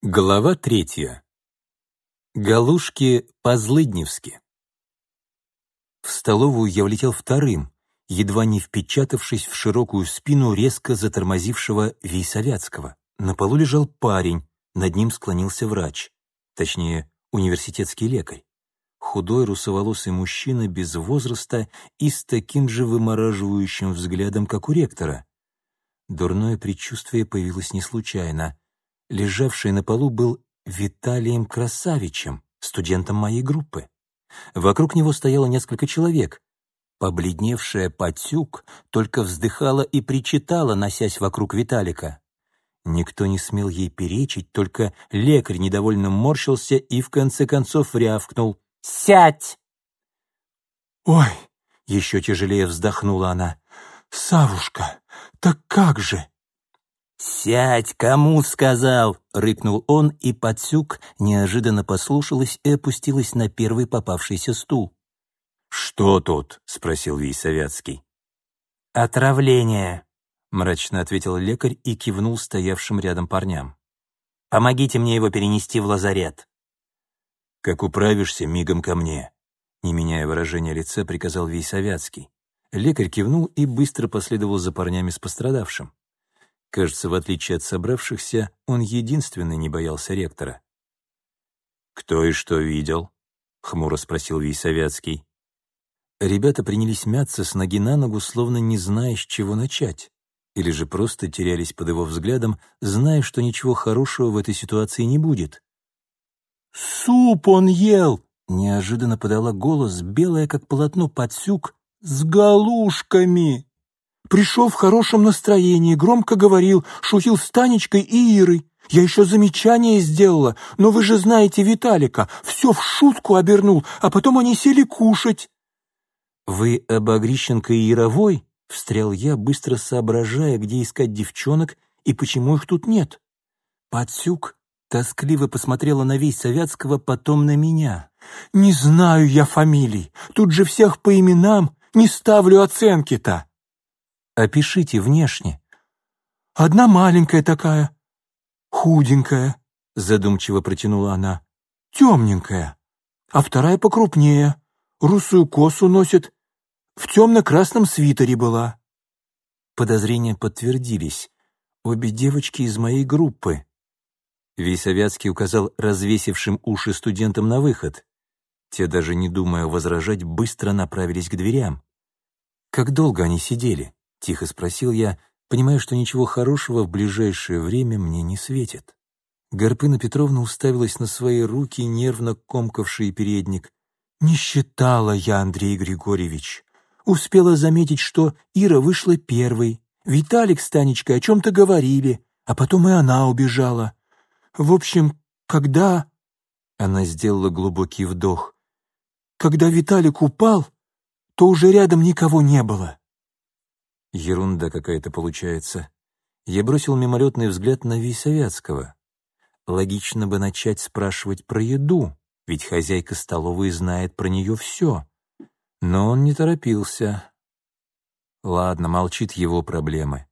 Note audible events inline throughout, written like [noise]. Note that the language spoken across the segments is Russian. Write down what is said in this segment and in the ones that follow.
Глава третья. Галушки по-злыдневски. В столовую я влетел вторым, едва не впечатавшись в широкую спину резко затормозившего Вейсовятского. На полу лежал парень, над ним склонился врач, точнее, университетский лекарь. Худой русоволосый мужчина без возраста и с таким же вымораживающим взглядом, как у ректора. Дурное предчувствие появилось не случайно — лежавший на полу, был Виталием Красавичем, студентом моей группы. Вокруг него стояло несколько человек. Побледневшая Патюк только вздыхала и причитала, носясь вокруг Виталика. Никто не смел ей перечить, только лекарь недовольно морщился и в конце концов рявкнул «Сядь!» «Ой!» — еще тяжелее вздохнула она. «Савушка, так как же?» «Сядь, кому сказал!» — рыкнул он, и Пацюк неожиданно послушалась и опустилась на первый попавшийся стул. «Что тут?» — спросил Вейсовятский. «Отравление», — мрачно ответил лекарь и кивнул стоявшим рядом парням. «Помогите мне его перенести в лазарет». «Как управишься, мигом ко мне», — не меняя выражения лица, приказал Вейсовятский. Лекарь кивнул и быстро последовал за парнями с пострадавшим. Кажется, в отличие от собравшихся, он единственный не боялся ректора. «Кто и что видел?» — хмуро спросил Вейсовятский. Ребята принялись мяться с ноги на ногу, словно не зная, с чего начать, или же просто терялись под его взглядом, зная, что ничего хорошего в этой ситуации не будет. «Суп он ел!» — неожиданно подала голос, белая, как полотно, подсюк, с галушками. Пришел в хорошем настроении, громко говорил, шутил с Танечкой и Ирой. Я еще замечание сделала, но вы же знаете Виталика, все в шутку обернул, а потом они сели кушать. «Вы об Огрищенко и Яровой?» — встрял я, быстро соображая, где искать девчонок и почему их тут нет. Подсюк тоскливо посмотрела на весь Советского, потом на меня. «Не знаю я фамилий, тут же всех по именам, не ставлю оценки-то». Опишите внешне». «Одна маленькая такая, худенькая», — задумчиво протянула она, «темненькая, а вторая покрупнее, русую косу носит, в темно-красном свитере была». Подозрения подтвердились. Обе девочки из моей группы. Вейсовятский указал развесившим уши студентам на выход. Те, даже не думая возражать, быстро направились к дверям. Как долго они сидели? — тихо спросил я, понимая, что ничего хорошего в ближайшее время мне не светит. Гарпына Петровна уставилась на свои руки, нервно комкавшие передник. «Не считала я, Андрей Григорьевич. Успела заметить, что Ира вышла первой. Виталик с Танечкой о чем-то говорили, а потом и она убежала. В общем, когда...» Она сделала глубокий вдох. «Когда Виталик упал, то уже рядом никого не было. Ерунда какая-то получается. Я бросил мимолетный взгляд на Висовятского. Логично бы начать спрашивать про еду, ведь хозяйка столовой знает про нее все. Но он не торопился. Ладно, молчит его проблемы.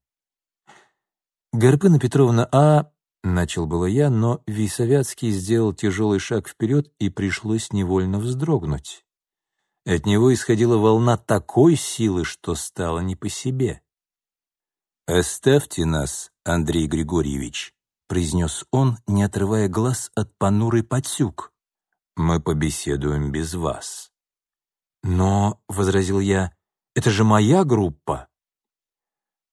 «Гарпына Петровна, а...» — начал было я, но Висовятский сделал тяжелый шаг вперед, и пришлось невольно вздрогнуть. От него исходила волна такой силы, что стало не по себе. «Оставьте нас, Андрей Григорьевич», — произнес он, не отрывая глаз от понурой подсюк. «Мы побеседуем без вас». «Но», — возразил я, — «это же моя группа».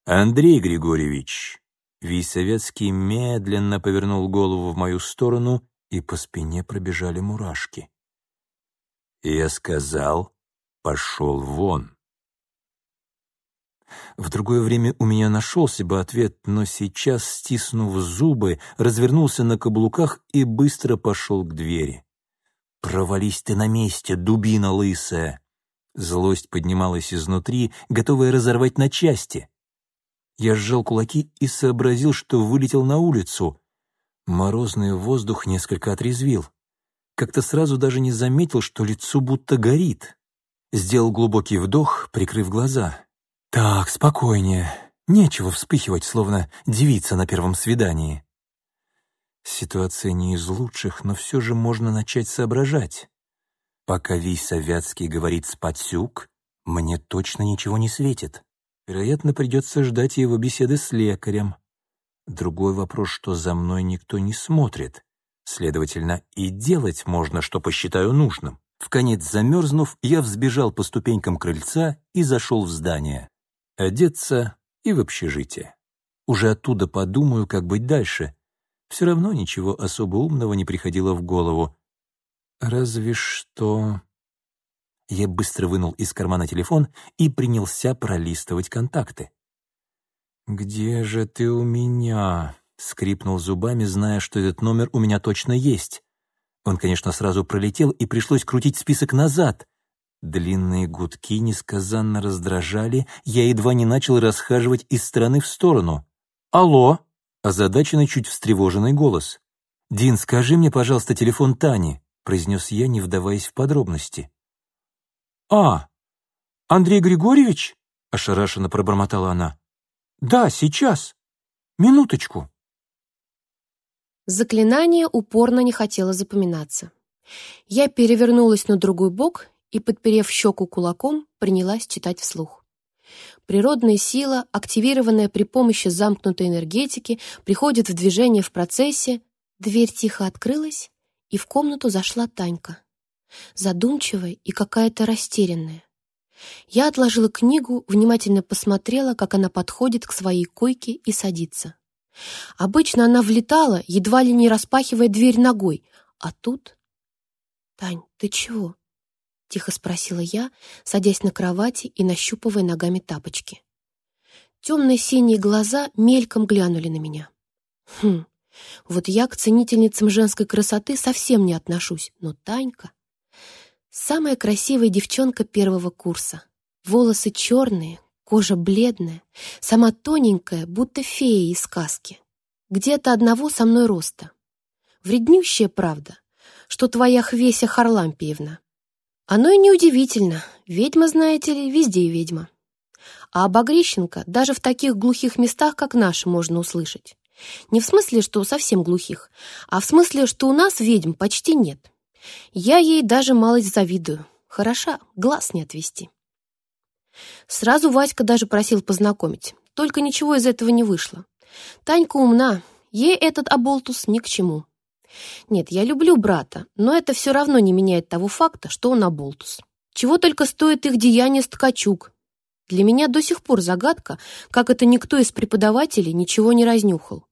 «Андрей Григорьевич», — Висовецкий медленно повернул голову в мою сторону, и по спине пробежали мурашки. Я сказал, пошел вон. В другое время у меня нашелся бы ответ, но сейчас, стиснув зубы, развернулся на каблуках и быстро пошел к двери. «Провались ты на месте, дубина лысая!» Злость поднималась изнутри, готовая разорвать на части. Я сжал кулаки и сообразил, что вылетел на улицу. Морозный воздух несколько отрезвил. Как-то сразу даже не заметил, что лицо будто горит. Сделал глубокий вдох, прикрыв глаза. «Так, спокойнее. Нечего вспыхивать, словно девица на первом свидании». Ситуация не из лучших, но все же можно начать соображать. Пока Вий Вятский говорит «спатсюк», мне точно ничего не светит. Вероятно, придется ждать его беседы с лекарем. Другой вопрос, что за мной никто не смотрит. Следовательно, и делать можно, что посчитаю нужным. В конец замерзнув, я взбежал по ступенькам крыльца и зашел в здание. Одеться и в общежитие. Уже оттуда подумаю, как быть дальше. Все равно ничего особо умного не приходило в голову. Разве что... Я быстро вынул из кармана телефон и принялся пролистывать контакты. «Где же ты у меня?» — скрипнул зубами, зная, что этот номер у меня точно есть. Он, конечно, сразу пролетел, и пришлось крутить список назад. Длинные гудки несказанно раздражали, я едва не начал расхаживать из стороны в сторону. «Алло!» — озадаченный, чуть встревоженный голос. «Дин, скажи мне, пожалуйста, телефон Тани», — произнес я, не вдаваясь в подробности. «А, Андрей Григорьевич?» — ошарашенно пробормотала она. «Да, сейчас. Минуточку». Заклинание упорно не хотело запоминаться. Я перевернулась на другой бок и, подперев щеку кулаком, принялась читать вслух. Природная сила, активированная при помощи замкнутой энергетики, приходит в движение в процессе. Дверь тихо открылась, и в комнату зашла Танька. Задумчивая и какая-то растерянная. Я отложила книгу, внимательно посмотрела, как она подходит к своей койке и садится. Обычно она влетала, едва ли не распахивая дверь ногой, а тут... «Тань, ты чего?» — тихо спросила я, садясь на кровати и нащупывая ногами тапочки. Темные синие глаза мельком глянули на меня. Хм, вот я к ценительницам женской красоты совсем не отношусь, но Танька... Самая красивая девчонка первого курса. Волосы черные, кожа бледная, сама тоненькая, будто фея из сказки. Где-то одного со мной роста. Вреднющая правда, что твоя Хвеся Харлампиевна. Оно и неудивительно, ведьма, знаете ли, везде ведьма. А об даже в таких глухих местах, как наши, можно услышать. Не в смысле, что совсем глухих, а в смысле, что у нас ведьм почти нет. Я ей даже малость завидую. Хороша, глаз не отвести. Сразу Васька даже просил познакомить, только ничего из этого не вышло. Танька умна, ей этот оболтус ни к чему. Нет, я люблю брата, но это все равно не меняет того факта, что он оболтус. Чего только стоит их деяние с Ткачук. Для меня до сих пор загадка, как это никто из преподавателей ничего не разнюхал.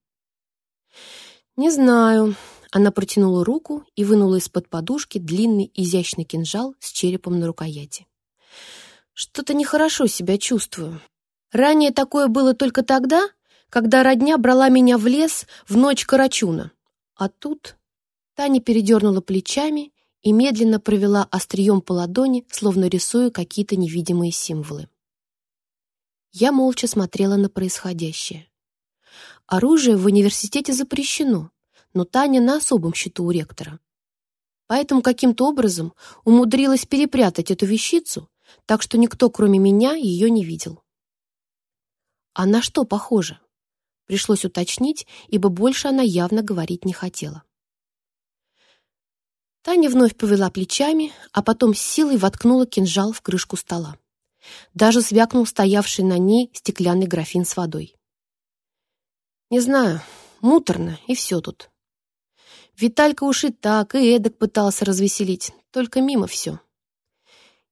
Не знаю, она протянула руку и вынула из-под подушки длинный изящный кинжал с черепом на рукояти. Что-то нехорошо себя чувствую. Ранее такое было только тогда, когда родня брала меня в лес в ночь Карачуна. А тут Таня передернула плечами и медленно провела острием по ладони, словно рисуя какие-то невидимые символы. Я молча смотрела на происходящее. Оружие в университете запрещено, но Таня на особом счету у ректора. Поэтому каким-то образом умудрилась перепрятать эту вещицу, так что никто, кроме меня, ее не видел. А на что похоже? Пришлось уточнить, ибо больше она явно говорить не хотела. Таня вновь повела плечами, а потом с силой воткнула кинжал в крышку стола. Даже звякнул стоявший на ней стеклянный графин с водой. «Не знаю, муторно, и все тут. Виталька уж и так, и эдак пытался развеселить, только мимо все.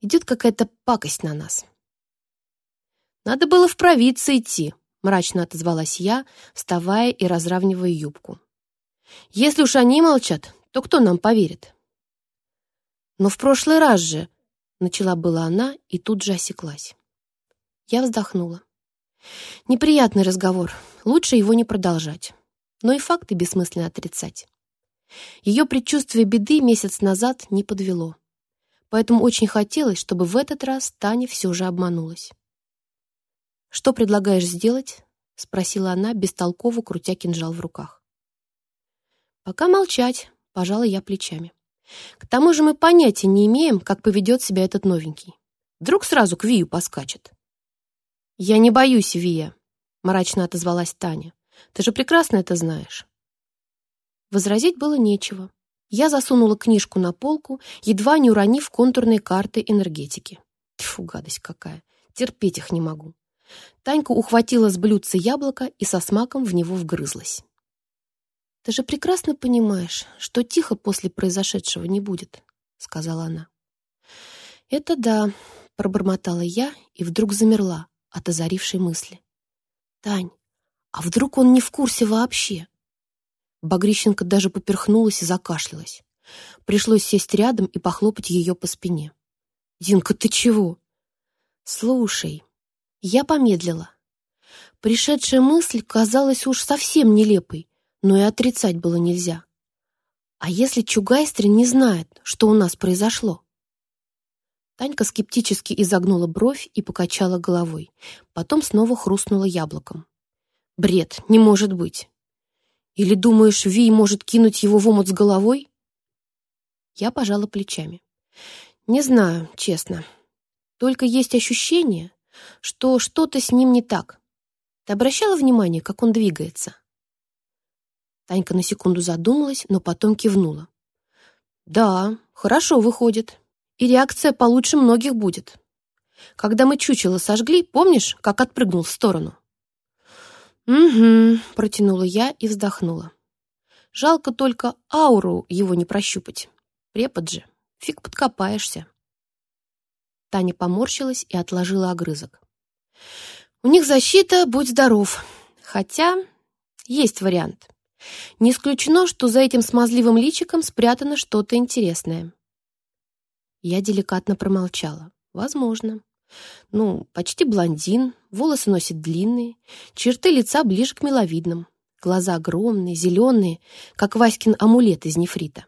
Идет какая-то пакость на нас. Надо было в провидцы идти, мрачно отозвалась я, вставая и разравнивая юбку. Если уж они молчат, то кто нам поверит? Но в прошлый раз же, начала была она и тут же осеклась. Я вздохнула. Неприятный разговор, лучше его не продолжать. Но и факты бессмысленно отрицать. Ее предчувствие беды месяц назад не подвело. Поэтому очень хотелось, чтобы в этот раз Таня все же обманулась. «Что предлагаешь сделать?» — спросила она, бестолково крутя кинжал в руках. «Пока молчать», — пожала я плечами. «К тому же мы понятия не имеем, как поведет себя этот новенький. Вдруг сразу к Вию поскачет». «Я не боюсь Вия», — мрачно отозвалась Таня. «Ты же прекрасно это знаешь». Возразить было нечего. Я засунула книжку на полку, едва не уронив контурные карты энергетики. Тьфу, гадость какая. Терпеть их не могу. Танька ухватила с блюдца яблоко и со смаком в него вгрызлась. «Ты же прекрасно понимаешь, что тихо после произошедшего не будет», — сказала она. «Это да», — пробормотала я и вдруг замерла от озарившей мысли. «Тань, а вдруг он не в курсе вообще?» Багрищенко даже поперхнулась и закашлялась. Пришлось сесть рядом и похлопать ее по спине. «Динка, ты чего?» «Слушай». Я помедлила. Пришедшая мысль казалась уж совсем нелепой, но и отрицать было нельзя. А если Чугайстрин не знает, что у нас произошло? Танька скептически изогнула бровь и покачала головой, потом снова хрустнула яблоком. «Бред, не может быть. Или думаешь, Ви может кинуть его в омут с головой?» Я пожала плечами. «Не знаю, честно. Только есть ощущение, что что-то с ним не так. Ты обращала внимание, как он двигается?» Танька на секунду задумалась, но потом кивнула. «Да, хорошо выходит. И реакция получше многих будет. Когда мы чучело сожгли, помнишь, как отпрыгнул в сторону?» «Угу», — протянула я и вздохнула. «Жалко только ауру его не прощупать. Препод же, фиг подкопаешься». Таня поморщилась и отложила огрызок. «У них защита, будь здоров. Хотя есть вариант. Не исключено, что за этим смазливым личиком спрятано что-то интересное». Я деликатно промолчала. «Возможно. Ну, почти блондин, волосы носит длинные, черты лица ближе к миловидным, глаза огромные, зеленые, как Васькин амулет из нефрита.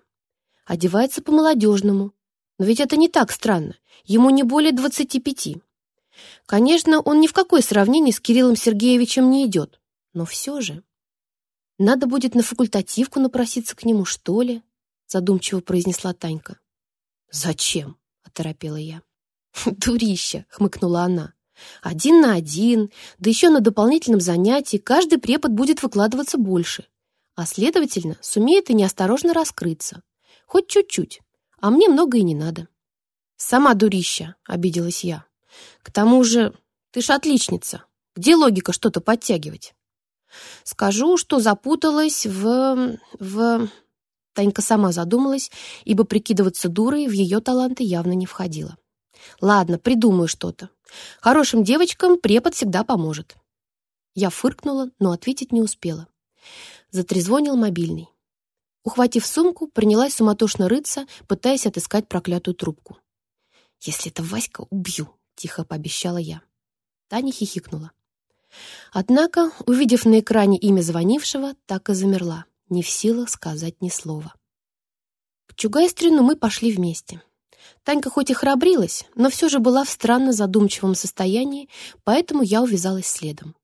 Одевается по-молодежному, но ведь это не так странно, ему не более двадцати пяти. Конечно, он ни в какое сравнение с Кириллом Сергеевичем не идет, но все же. Надо будет на факультативку напроситься к нему, что ли? Задумчиво произнесла Танька. Зачем? Оторопела я. [laughs] «Дурища!» — хмыкнула она. «Один на один, да еще на дополнительном занятии каждый препод будет выкладываться больше, а, следовательно, сумеет и неосторожно раскрыться. Хоть чуть-чуть, а мне много и не надо». «Сама дурища!» — обиделась я. «К тому же ты ж отличница. Где логика что-то подтягивать?» «Скажу, что запуталась в... в...» Танька сама задумалась, ибо прикидываться дурой в ее таланты явно не входило. Ладно, придумаю что-то. Хорошим девочкам препод всегда поможет. Я фыркнула, но ответить не успела. Затрезвонил мобильный. Ухватив сумку, принялась суматошно рыться, пытаясь отыскать проклятую трубку. «Если это Васька, убью!» — тихо пообещала я. Таня хихикнула. Однако, увидев на экране имя звонившего, так и замерла, не в силах сказать ни слова. К Чугайстрину мы пошли вместе. Танька хоть и храбрилась, но все же была в странно задумчивом состоянии, поэтому я увязалась следом.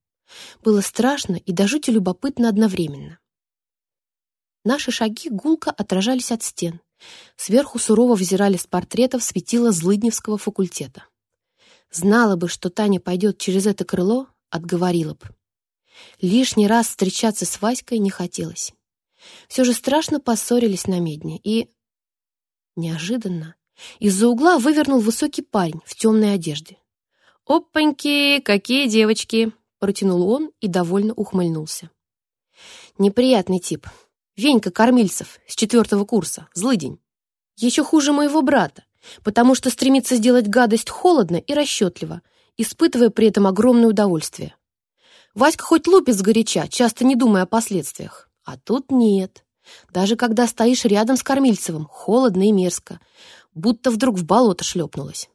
Было страшно и до жути любопытно одновременно. Наши шаги гулко отражались от стен. Сверху сурово взирали с портретов светила Злыдневского факультета. Знала бы, что Таня пойдет через это крыло, отговорила бы. Лишний раз встречаться с Васькой не хотелось. Все же страшно поссорились на медне, и... Неожиданно из-за угла вывернул высокий парень в темной одежде. «Опаньки, какие девочки!» — протянул он и довольно ухмыльнулся. «Неприятный тип. Венька Кормильцев с четвертого курса, злыдень. Еще хуже моего брата, потому что стремится сделать гадость холодно и расчетливо, испытывая при этом огромное удовольствие. Васька хоть лупит сгоряча, часто не думая о последствиях. А тут нет. Даже когда стоишь рядом с Кормильцевым, холодно и мерзко будто вдруг в болото шлепнулась.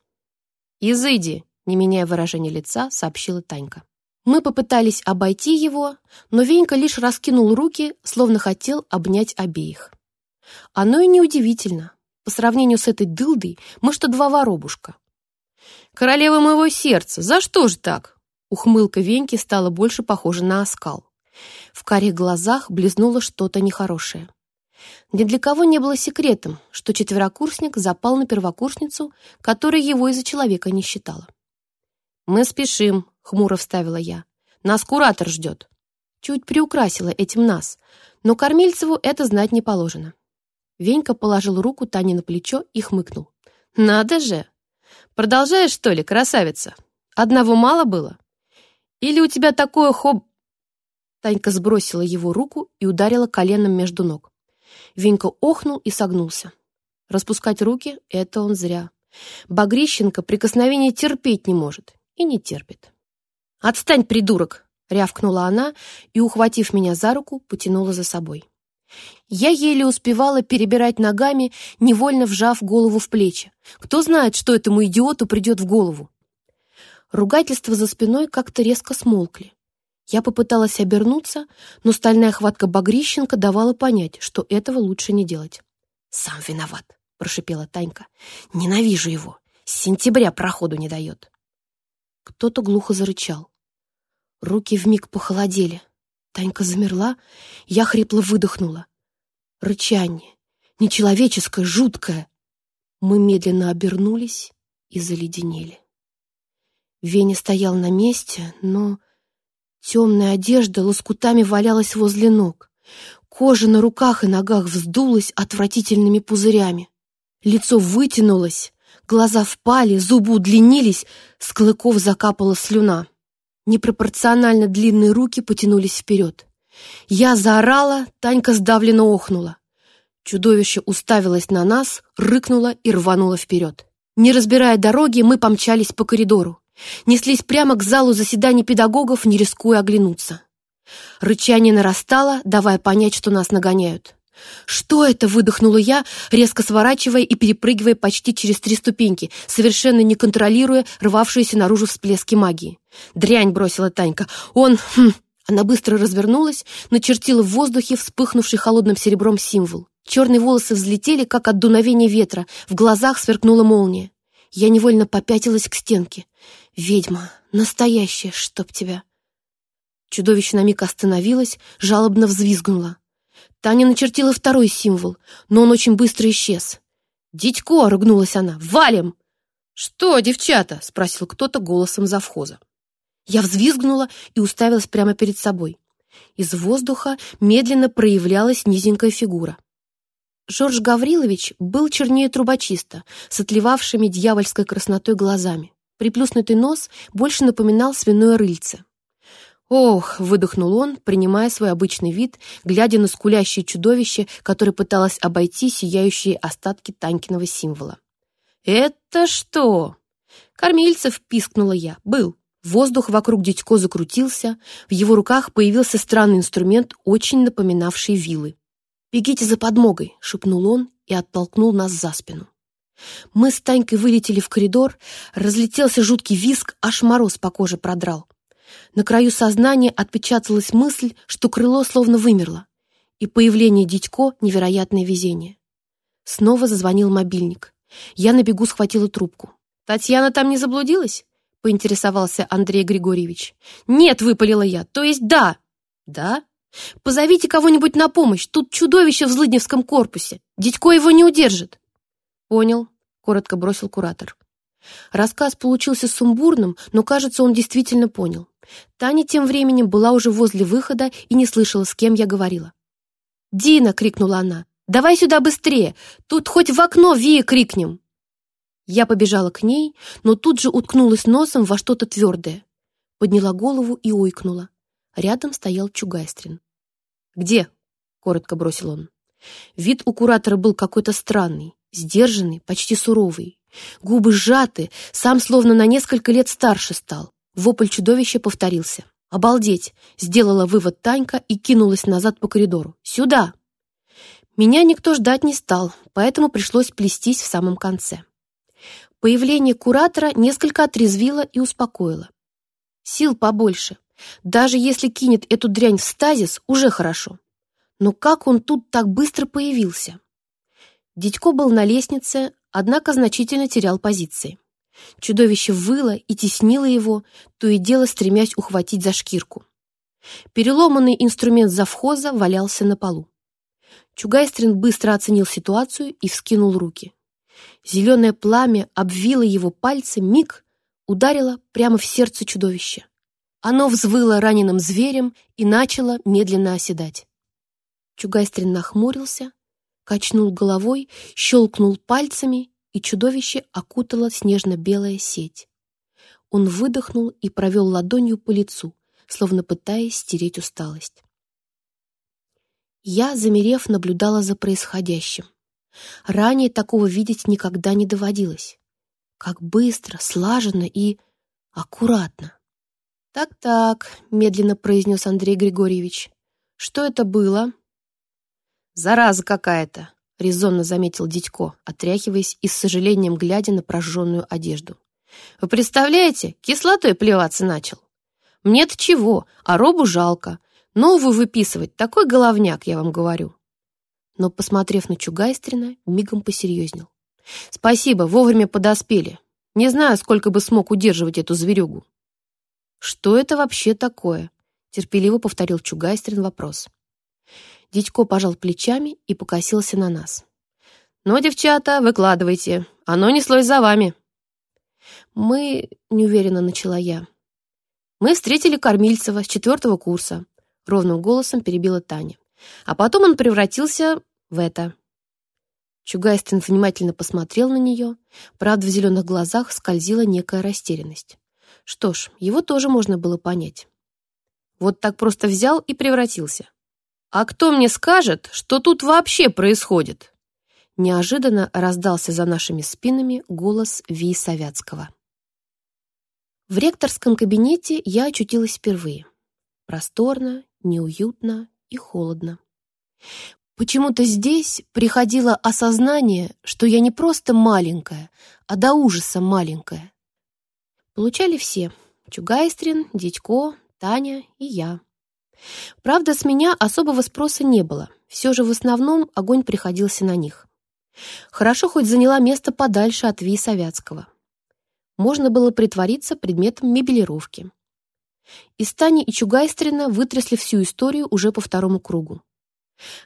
«Изыди!» — не меняя выражения лица, сообщила Танька. Мы попытались обойти его, но Венька лишь раскинул руки, словно хотел обнять обеих. Оно и неудивительно. По сравнению с этой дылдой мы что два воробушка. «Королева моего сердца, за что же так?» Ухмылка Веньки стала больше похожа на оскал. В карих глазах близнуло что-то нехорошее. Ни для кого не было секретом, что четверокурсник запал на первокурсницу, которая его из-за человека не считала. «Мы спешим», — хмуро вставила я. «Нас куратор ждет». Чуть приукрасила этим нас, Но Кормильцеву это знать не положено. Венька положил руку Тане на плечо и хмыкнул. «Надо же! Продолжаешь, что ли, красавица? Одного мало было? Или у тебя такое хоб...» Танька сбросила его руку и ударила коленом между ног. Венька охнул и согнулся. Распускать руки — это он зря. Багрищенко прикосновение терпеть не может и не терпит. «Отстань, придурок!» — рявкнула она и, ухватив меня за руку, потянула за собой. Я еле успевала перебирать ногами, невольно вжав голову в плечи. Кто знает, что этому идиоту придет в голову? Ругательства за спиной как-то резко смолкли. Я попыталась обернуться, но стальная хватка Багрищенко давала понять, что этого лучше не делать. «Сам виноват», — прошипела Танька. «Ненавижу его. С сентября проходу не дает». Кто-то глухо зарычал. Руки вмиг похолодели. Танька замерла, я хрипло выдохнула. Рычание. Нечеловеческое, жуткое. Мы медленно обернулись и заледенели. Веня стоял на месте, но темная одежда лоскутами валялась возле ног. Кожа на руках и ногах вздулась отвратительными пузырями. Лицо вытянулось, глаза впали, зубы удлинились, с клыков закапала слюна. Непропорционально длинные руки потянулись вперед. Я заорала, Танька сдавленно охнула. Чудовище уставилось на нас, рыкнуло и рвануло вперед. Не разбирая дороги, мы помчались по коридору. Неслись прямо к залу заседаний педагогов, не рискуя оглянуться. Рычание нарастало, давая понять, что нас нагоняют. «Что это?» — выдохнула я, резко сворачивая и перепрыгивая почти через три ступеньки, совершенно не контролируя рвавшиеся наружу всплески магии. «Дрянь!» — бросила Танька. «Он...» хм. Она быстро развернулась, начертила в воздухе вспыхнувший холодным серебром символ. Черные волосы взлетели, как от дуновения ветра, в глазах сверкнула молния. Я невольно попятилась к стенке. «Ведьма! Настоящая, чтоб тебя!» Чудовище на миг остановилось, жалобно взвизгнуло. Таня начертила второй символ, но он очень быстро исчез. «Дитько!» — ругнулась она. «Валим!» «Что, девчата?» — спросил кто-то голосом завхоза. Я взвизгнула и уставилась прямо перед собой. Из воздуха медленно проявлялась низенькая фигура. Жорж Гаврилович был чернее трубочиста, с отливавшими дьявольской краснотой глазами. Приплюснутый нос больше напоминал свиное рыльце. «Ох!» — выдохнул он, принимая свой обычный вид, глядя на скулящее чудовище, которое пыталось обойти сияющие остатки Танькиного символа. «Это что?» «Кормильцев!» — пискнула я. «Был». Воздух вокруг дядько закрутился, в его руках появился странный инструмент, очень напоминавший вилы. «Бегите за подмогой!» — шепнул он и оттолкнул нас за спину. Мы с Танькой вылетели в коридор, разлетелся жуткий виск, аж мороз по коже продрал. На краю сознания отпечаталась мысль, что крыло словно вымерло, и появление Дитько — невероятное везение. Снова зазвонил мобильник. Я на бегу схватила трубку. «Татьяна там не заблудилась?» — поинтересовался Андрей Григорьевич. «Нет», — выпалила я, — «то есть да». «Да? Позовите кого-нибудь на помощь, тут чудовище в Злыдневском корпусе. Дитько его не удержит». «Понял», — коротко бросил куратор. Рассказ получился сумбурным, но, кажется, он действительно понял. Таня тем временем была уже возле выхода и не слышала, с кем я говорила. «Дина!» — крикнула она. «Давай сюда быстрее! Тут хоть в окно Вия крикнем!» Я побежала к ней, но тут же уткнулась носом во что-то твердое. Подняла голову и ойкнула. Рядом стоял Чугайстрин. «Где?» — коротко бросил он. Вид у куратора был какой-то странный, сдержанный, почти суровый. Губы сжаты, сам словно на несколько лет старше стал. Вопль чудовища повторился. «Обалдеть!» — сделала вывод Танька и кинулась назад по коридору. «Сюда!» Меня никто ждать не стал, поэтому пришлось плестись в самом конце. Появление куратора несколько отрезвило и успокоило. Сил побольше. Даже если кинет эту дрянь в стазис, уже хорошо. Но как он тут так быстро появился? Дядько был на лестнице, однако значительно терял позиции. Чудовище выло и теснило его, то и дело стремясь ухватить за шкирку. Переломанный инструмент завхоза валялся на полу. Чугайстрин быстро оценил ситуацию и вскинул руки. Зеленое пламя обвило его пальцы, миг ударило прямо в сердце чудовища. Оно взвыло раненым зверем и начало медленно оседать. Чугайстрин нахмурился, качнул головой, щелкнул пальцами, и чудовище окутала снежно-белая сеть. Он выдохнул и провел ладонью по лицу, словно пытаясь стереть усталость. Я, замерев, наблюдала за происходящим. Ранее такого видеть никогда не доводилось. Как быстро, слаженно и аккуратно. «Так-так», — медленно произнес Андрей Григорьевич. «Что это было?» «Зараза какая-то», — резонно заметил Дядько, отряхиваясь и с сожалением глядя на прожженную одежду. «Вы представляете, кислотой плеваться начал. Мне-то чего, а робу жалко. Новую выписывать, такой головняк, я вам говорю». Но, посмотрев на Чугайстрина, мигом посерьезнел. «Спасибо, вовремя подоспели. Не знаю, сколько бы смог удерживать эту зверюгу». «Что это вообще такое?» — терпеливо повторил Чугайстрин вопрос. Дядько пожал плечами и покосился на нас. «Ну, девчата, выкладывайте. Оно неслось за вами». «Мы...» — неуверенно начала я. «Мы встретили Кормильцева с четвертого курса», — ровным голосом перебила Таня. «А потом он превратился в это». Чугайстин внимательно посмотрел на нее. Правда, в зеленых глазах скользила некая растерянность. Что ж, его тоже можно было понять. Вот так просто взял и превратился. «А кто мне скажет, что тут вообще происходит?» Неожиданно раздался за нашими спинами голос Ви Савятского. В ректорском кабинете я очутилась впервые. Просторно, неуютно и холодно. Почему-то здесь приходило осознание, что я не просто маленькая, а до ужаса маленькая. Получали все — Чугайстрин, Дядько, Таня и я. Правда, с меня особого спроса не было. Все же в основном огонь приходился на них. Хорошо хоть заняла место подальше от Ви Советского. Можно было притвориться предметом мебелировки. Из Тани и Чугайстрина вытрясли всю историю уже по второму кругу.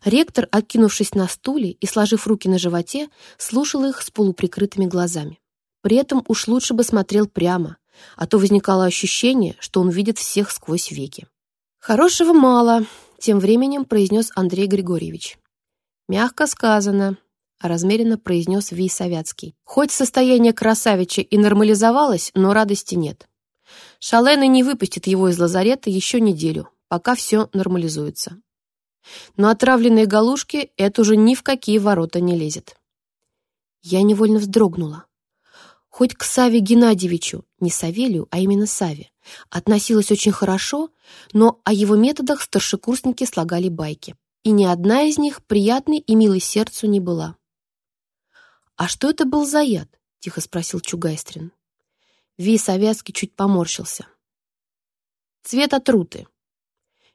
Ректор, откинувшись на стуле и сложив руки на животе, слушал их с полуприкрытыми глазами. При этом уж лучше бы смотрел прямо, а то возникало ощущение, что он видит всех сквозь веки. «Хорошего мало», — тем временем произнес Андрей Григорьевич. «Мягко сказано», — размеренно произнес Вий Савятский. «Хоть состояние красавича и нормализовалось, но радости нет. Шалены не выпустит его из лазарета еще неделю, пока все нормализуется. Но отравленные галушки — это уже ни в какие ворота не лезет». Я невольно вздрогнула. Хоть к Саве Геннадьевичу, не Савелию, а именно Саве, относилась очень хорошо, но о его методах старшекурсники слагали байки, и ни одна из них приятной и милой сердцу не была. «А что это был за яд?» — тихо спросил Чугайстрин. Ви Савятский чуть поморщился. «Цвет отруты.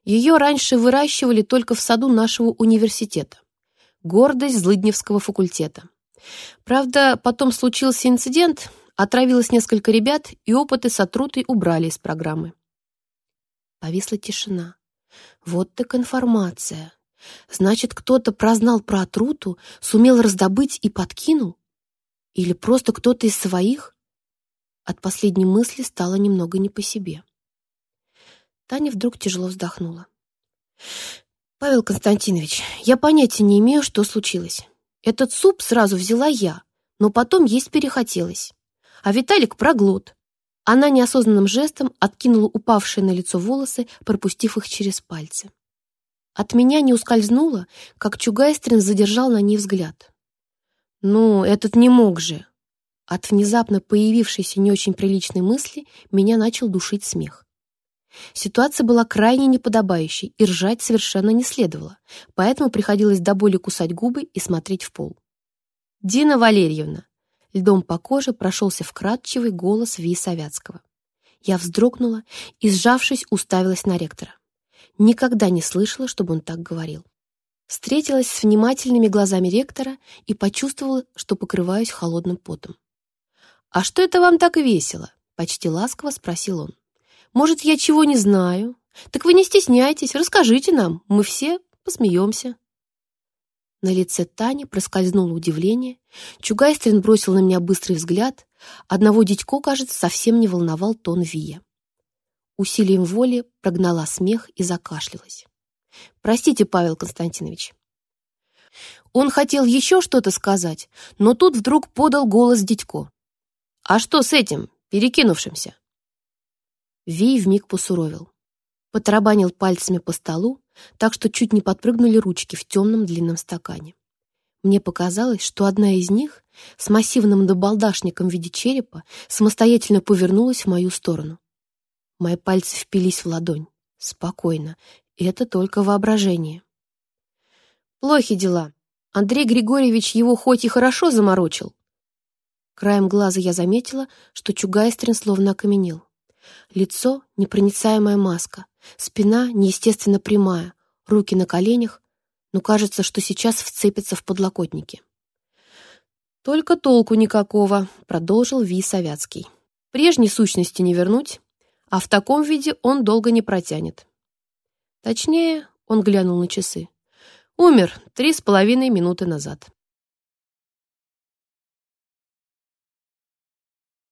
Ее раньше выращивали только в саду нашего университета. Гордость Злыдневского факультета. Правда, потом случился инцидент, Отравилось несколько ребят, и опыты с отрутой убрали из программы. Повисла тишина. Вот так информация. Значит, кто-то прознал про отруту, сумел раздобыть и подкинул? Или просто кто-то из своих? От последней мысли стало немного не по себе. Таня вдруг тяжело вздохнула. «Павел Константинович, я понятия не имею, что случилось. Этот суп сразу взяла я, но потом есть перехотелось а Виталик проглот. Она неосознанным жестом откинула упавшие на лицо волосы, пропустив их через пальцы. От меня не ускользнуло, как Чугайстрин задержал на ней взгляд. «Ну, этот не мог же!» От внезапно появившейся не очень приличной мысли меня начал душить смех. Ситуация была крайне неподобающей, и ржать совершенно не следовало, поэтому приходилось до боли кусать губы и смотреть в пол. «Дина Валерьевна, льдом по коже прошелся вкрадчивый голос Ви Савятского. Я вздрогнула и, сжавшись, уставилась на ректора. Никогда не слышала, чтобы он так говорил. Встретилась с внимательными глазами ректора и почувствовала, что покрываюсь холодным потом. «А что это вам так весело?» — почти ласково спросил он. «Может, я чего не знаю? Так вы не стесняйтесь, расскажите нам, мы все посмеемся». На лице Тани проскользнуло удивление. Чугайстрин бросил на меня быстрый взгляд. Одного дядько, кажется, совсем не волновал тон Вия. Усилием воли прогнала смех и закашлялась. Простите, Павел Константинович. Он хотел еще что-то сказать, но тут вдруг подал голос Дядько. «А что с этим, перекинувшимся?» Вий вмиг посуровил. Потарабанил пальцами по столу, так что чуть не подпрыгнули ручки в темном длинном стакане. Мне показалось, что одна из них с массивным добалдашником в виде черепа самостоятельно повернулась в мою сторону. Мои пальцы впились в ладонь. Спокойно. Это только воображение. Плохи дела. Андрей Григорьевич его хоть и хорошо заморочил. Краем глаза я заметила, что Чугайстрин словно окаменел. Лицо — непроницаемая маска, спина неестественно прямая, руки на коленях, но кажется, что сейчас вцепится в подлокотники. «Только толку никакого», — продолжил Ви Савяцкий. «Прежней сущности не вернуть, а в таком виде он долго не протянет». Точнее, он глянул на часы. Умер три с половиной минуты назад.